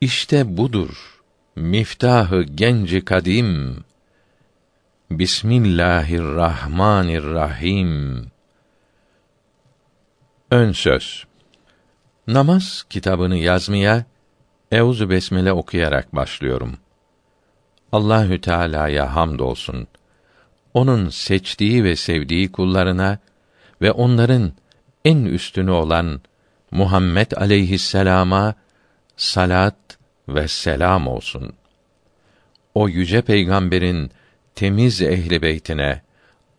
İşte budur miftahı genci kadim. Bismillahirrahmanirrahim. Ön söz. Namaz kitabını yazmaya Euzu besmele okuyarak başlıyorum. Allahü Teala'ya hamdolsun. Onun seçtiği ve sevdiği kullarına ve onların en üstünü olan Muhammed aleyhisselama salat ve selam olsun. O yüce peygamberin temiz ehli beytine,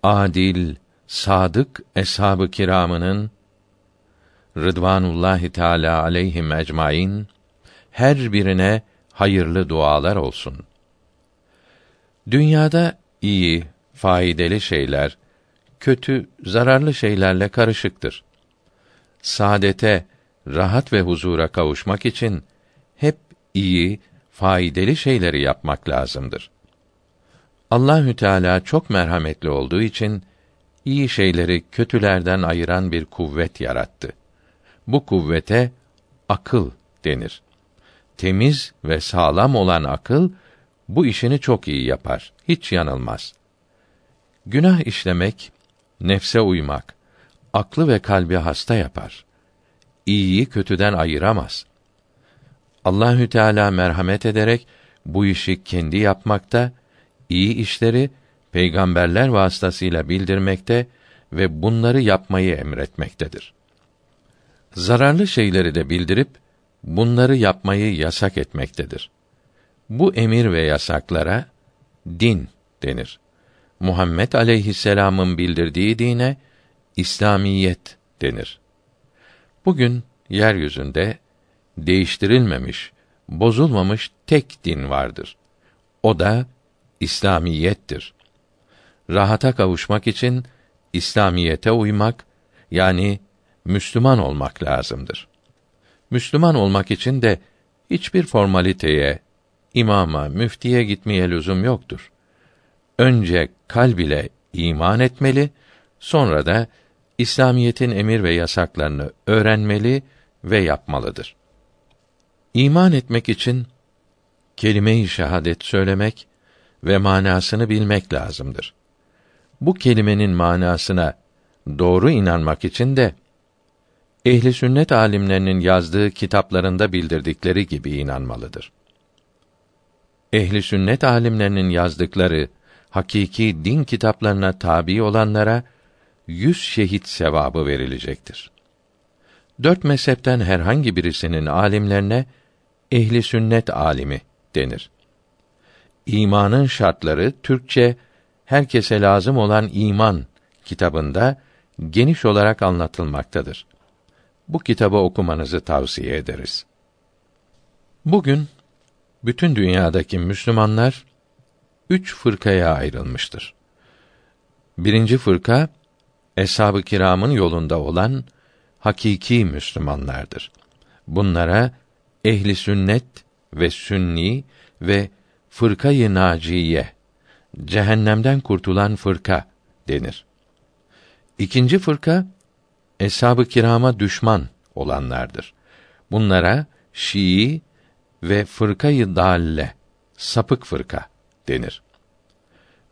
adil, sadık eshab-ı kiramının Rıdvanullahi Teala aleyhim ecmaîn her birine hayırlı dualar olsun. Dünyada iyi, faydalı şeyler, kötü, zararlı şeylerle karışıktır. Saadete, rahat ve huzura kavuşmak için iyi, faydalı şeyleri yapmak lazımdır. Allahü Teala çok merhametli olduğu için iyi şeyleri kötülerden ayıran bir kuvvet yarattı. Bu kuvvete akıl denir. Temiz ve sağlam olan akıl bu işini çok iyi yapar, hiç yanılmaz. Günah işlemek, nefse uymak, aklı ve kalbi hasta yapar. İyiyi kötüden ayıramaz. Allahü Teala merhamet ederek bu işi kendi yapmakta, iyi işleri peygamberler vasıtasıyla bildirmekte ve bunları yapmayı emretmektedir. Zararlı şeyleri de bildirip bunları yapmayı yasak etmektedir. Bu emir ve yasaklara din denir. Muhammed aleyhisselam'ın bildirdiği dine İslamiyet denir. Bugün yeryüzünde değiştirilmemiş, bozulmamış tek din vardır. O da İslamiyettir. Rahata kavuşmak için İslamiyete uymak yani Müslüman olmak lazımdır. Müslüman olmak için de hiçbir formaliteye, imama, müftiye gitmeye lüzum yoktur. Önce kalb ile iman etmeli, sonra da İslamiyetin emir ve yasaklarını öğrenmeli ve yapmalıdır. İman etmek için kelime-i şehadet söylemek ve manasını bilmek lazımdır. Bu kelimenin manasına doğru inanmak için de ehli sünnet alimlerinin yazdığı kitaplarında bildirdikleri gibi inanmalıdır. Ehli sünnet alimlerinin yazdıkları hakiki din kitaplarına tabi olanlara yüz şehit sevabı verilecektir. Dört mezhepten herhangi birisinin alimlerine ehli sünnet alimi denir. İmanın şartları Türkçe herkese lazım olan iman kitabında geniş olarak anlatılmaktadır. Bu kitabı okumanızı tavsiye ederiz. Bugün bütün dünyadaki Müslümanlar üç fırkaya ayrılmıştır. Birinci fırka eshab-ı kiramın yolunda olan hakiki Müslümanlardır. Bunlara ehli sünnet ve sünni ve fırkayı naciye cehennemden kurtulan fırka denir. İkinci fırka eshab-ı kirama düşman olanlardır. Bunlara Şii ve fırkayı dalle sapık fırka denir.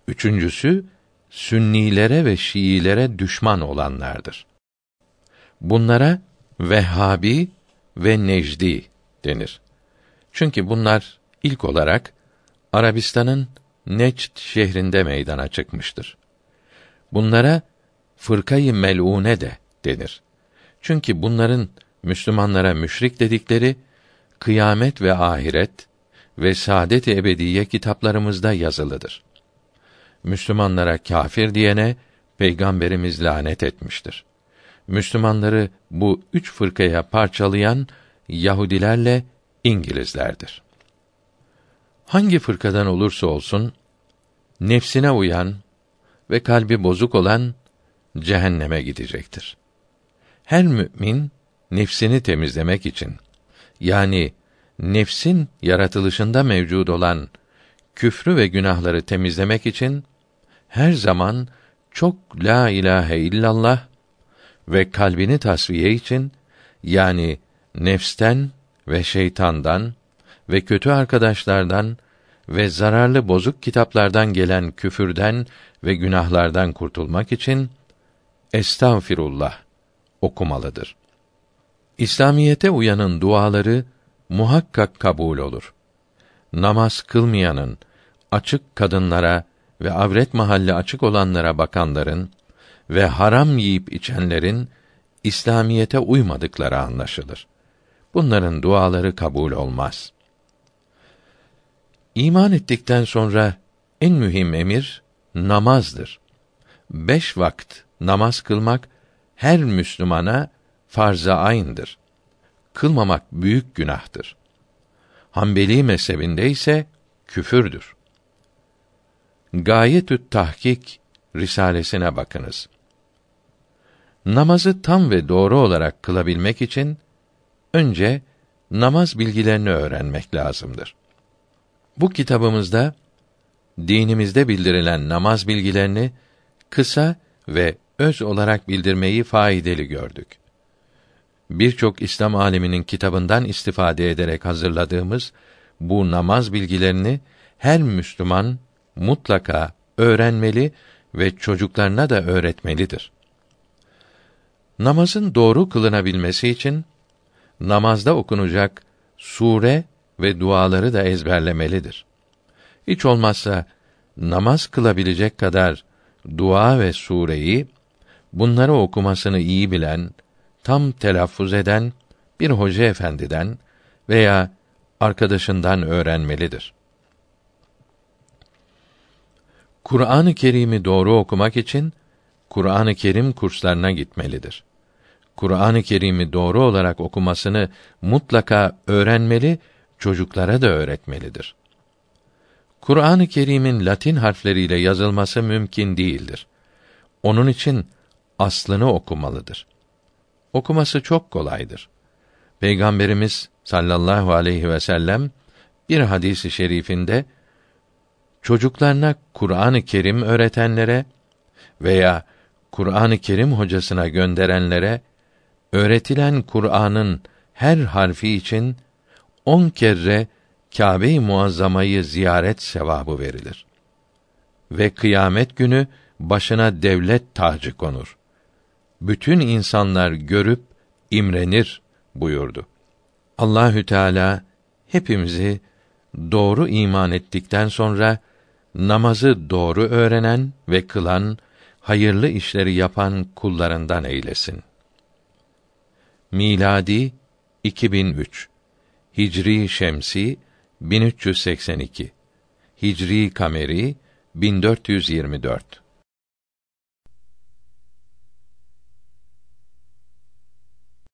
Üçüncüsü Sünnilere ve Şiilere düşman olanlardır. Bunlara Vehhabi ve Necdi denir. Çünkü bunlar ilk olarak Arabistan'ın Necd şehrinde meydana çıkmıştır. Bunlara fırkayı melune de denir. Çünkü bunların Müslümanlara müşrik dedikleri kıyamet ve ahiret ve saadet-i ebediye kitaplarımızda yazılıdır. Müslümanlara kâfir diyene peygamberimiz lanet etmiştir. Müslümanları bu üç fırkaya parçalayan Yahudilerle İngilizlerdir. Hangi fırkadan olursa olsun nefsine uyan ve kalbi bozuk olan cehenneme gidecektir. Her mümin nefsini temizlemek için yani nefsin yaratılışında mevcud olan küfrü ve günahları temizlemek için her zaman çok la ilahe illallah ve kalbini tasfiye için yani nefsten ve şeytandan ve kötü arkadaşlardan ve zararlı bozuk kitaplardan gelen küfürden ve günahlardan kurtulmak için Estağfirullah okumalıdır. İslamiyete uyanın duaları muhakkak kabul olur. Namaz kılmayanın, açık kadınlara ve avret mahalli açık olanlara bakanların ve haram yiyip içenlerin İslamiyete uymadıkları anlaşılır. Bunların duaları kabul olmaz. İman ettikten sonra en mühim emir namazdır. Beş vakt namaz kılmak her Müslümana farz-ı ayn'dır. Kılmamak büyük günahtır. Hanbeli mezhebinde ise küfürdür. Gayetü Tahkik risalesine bakınız. Namazı tam ve doğru olarak kılabilmek için önce namaz bilgilerini öğrenmek lazımdır. Bu kitabımızda dinimizde bildirilen namaz bilgilerini kısa ve öz olarak bildirmeyi faydalı gördük. Birçok İslam aliminin kitabından istifade ederek hazırladığımız bu namaz bilgilerini her Müslüman mutlaka öğrenmeli ve çocuklarına da öğretmelidir. Namazın doğru kılınabilmesi için namazda okunacak sure ve duaları da ezberlemelidir. Hiç olmazsa namaz kılabilecek kadar dua ve sureyi bunları okumasını iyi bilen, tam telaffuz eden bir hoca efendiden veya arkadaşından öğrenmelidir. Kur'an-ı Kerim'i doğru okumak için Kur'an-ı Kerim kurslarına gitmelidir. Kur'an-ı Kerim'i doğru olarak okumasını mutlaka öğrenmeli, çocuklara da öğretmelidir. Kur'an-ı Kerim'in Latin harfleriyle yazılması mümkün değildir. Onun için aslını okumalıdır. Okuması çok kolaydır. Peygamberimiz sallallahu aleyhi ve sellem bir hadisi şerifinde çocuklarına Kur'an-ı Kerim öğretenlere veya Kur'an-ı Kerim hocasına gönderenlere öğretilen Kur'an'ın her harfi için on kere Kâbe-i Muazzama'yı ziyaret sevabı verilir. Ve kıyamet günü başına devlet tacı konur. Bütün insanlar görüp imrenir buyurdu. Allahü Teala hepimizi doğru iman ettikten sonra namazı doğru öğrenen ve kılan, hayırlı işleri yapan kullarından eylesin. Miladi 2003 Hicri Şemsi 1382 Hicri Kameri 1424